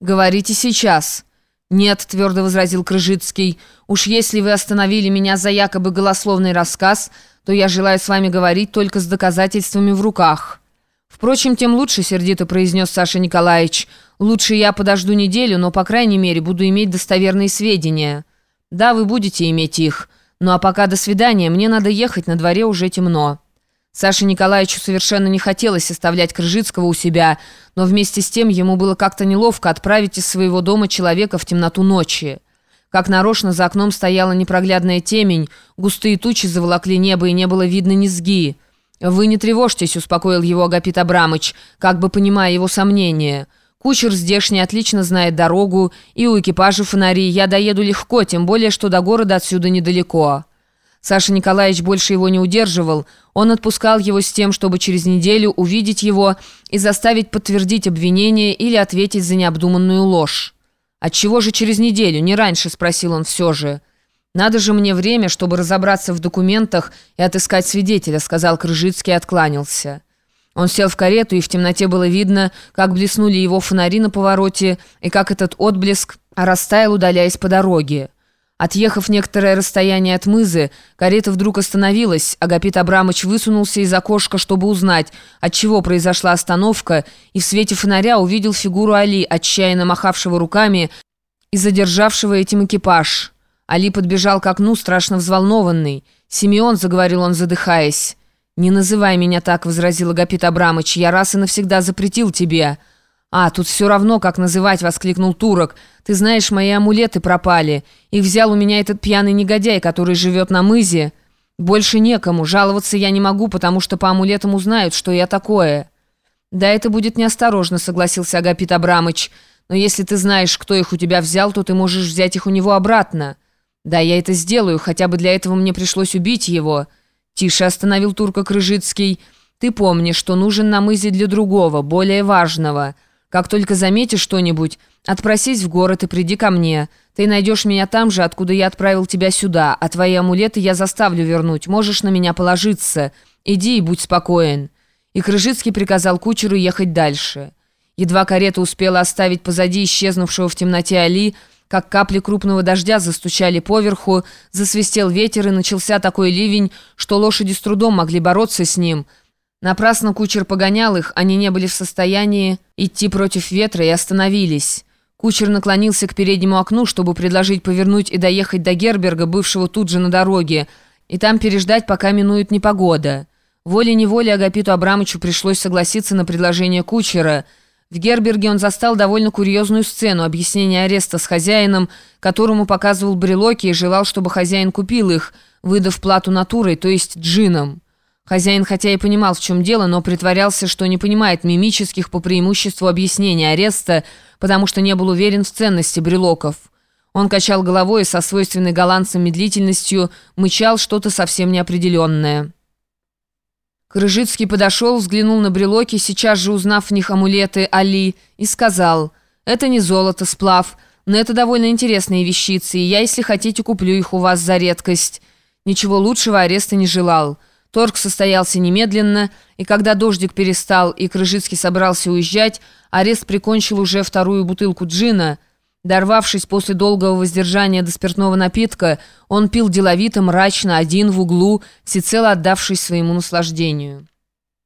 «Говорите сейчас». «Нет», — твердо возразил Крыжицкий, «уж если вы остановили меня за якобы голословный рассказ, то я желаю с вами говорить только с доказательствами в руках». «Впрочем, тем лучше», — сердито произнес Саша Николаевич. «Лучше я подожду неделю, но, по крайней мере, буду иметь достоверные сведения». «Да, вы будете иметь их. Ну а пока до свидания, мне надо ехать, на дворе уже темно». Саше Николаевичу совершенно не хотелось оставлять Крыжицкого у себя, но вместе с тем ему было как-то неловко отправить из своего дома человека в темноту ночи. Как нарочно за окном стояла непроглядная темень, густые тучи заволокли небо и не было видно низги. «Вы не тревожьтесь», — успокоил его Агапит Абрамыч, как бы понимая его сомнения. «Кучер здешний отлично знает дорогу, и у экипажа фонари я доеду легко, тем более, что до города отсюда недалеко». Саша Николаевич больше его не удерживал. Он отпускал его с тем, чтобы через неделю увидеть его и заставить подтвердить обвинение или ответить за необдуманную ложь. «Отчего же через неделю, не раньше?» – спросил он все же. «Надо же мне время, чтобы разобраться в документах и отыскать свидетеля», – сказал Крыжицкий и откланялся. Он сел в карету, и в темноте было видно, как блеснули его фонари на повороте и как этот отблеск растаял, удаляясь по дороге. Отъехав некоторое расстояние от мызы, карета вдруг остановилась. Агапит Абрамыч высунулся из окошка, чтобы узнать, от чего произошла остановка, и в свете фонаря увидел фигуру Али, отчаянно махавшего руками и задержавшего этим экипаж. Али подбежал к окну, страшно взволнованный. «Симеон», — заговорил он, задыхаясь. «Не называй меня так», — возразил Агапит Абрамыч, — «я раз и навсегда запретил тебе». «А, тут все равно, как называть», — воскликнул турок. «Ты знаешь, мои амулеты пропали. Их взял у меня этот пьяный негодяй, который живет на мызе. Больше некому. Жаловаться я не могу, потому что по амулетам узнают, что я такое». «Да, это будет неосторожно», — согласился Агапит Абрамыч. «Но если ты знаешь, кто их у тебя взял, то ты можешь взять их у него обратно». «Да, я это сделаю, хотя бы для этого мне пришлось убить его». «Тише», — остановил турка Крыжицкий. «Ты помни, что нужен на мызе для другого, более важного». Как только заметишь что-нибудь, отпросись в город и приди ко мне. Ты найдешь меня там же, откуда я отправил тебя сюда, а твои амулеты я заставлю вернуть. Можешь на меня положиться. Иди и будь спокоен». И Крыжицкий приказал кучеру ехать дальше. Едва карета успела оставить позади исчезнувшего в темноте Али, как капли крупного дождя застучали поверху, засвистел ветер и начался такой ливень, что лошади с трудом могли бороться с ним – Напрасно кучер погонял их, они не были в состоянии идти против ветра и остановились. Кучер наклонился к переднему окну, чтобы предложить повернуть и доехать до Герберга, бывшего тут же на дороге, и там переждать, пока минует непогода. Волей-неволей Агапиту Абрамычу пришлось согласиться на предложение кучера. В Герберге он застал довольно курьезную сцену, объяснение ареста с хозяином, которому показывал брелоки и желал, чтобы хозяин купил их, выдав плату натурой, то есть джином. Хозяин хотя и понимал, в чем дело, но притворялся, что не понимает мимических по преимуществу объяснений ареста, потому что не был уверен в ценности брелоков. Он качал головой и со свойственной голландцам медлительностью мычал что-то совсем неопределенное. Крыжицкий подошел, взглянул на брелоки, сейчас же узнав в них амулеты Али, и сказал, «Это не золото, сплав, но это довольно интересные вещицы, и я, если хотите, куплю их у вас за редкость». Ничего лучшего ареста не желал. Торг состоялся немедленно, и когда дождик перестал и Крыжицкий собрался уезжать, арест прикончил уже вторую бутылку джина. Дорвавшись после долгого воздержания до спиртного напитка, он пил деловито, мрачно, один в углу, всецело отдавшись своему наслаждению.